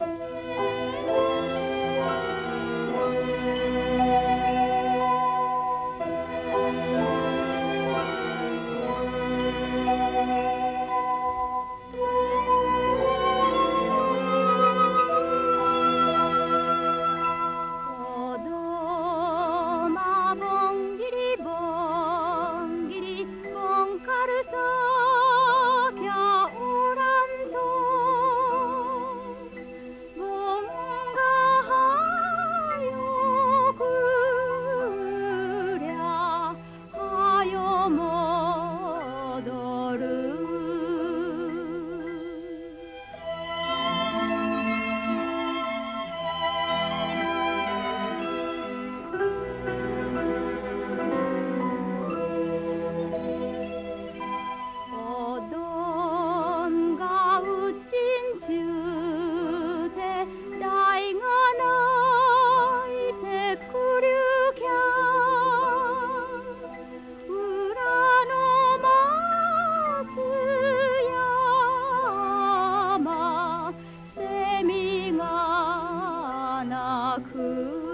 Bye. akıl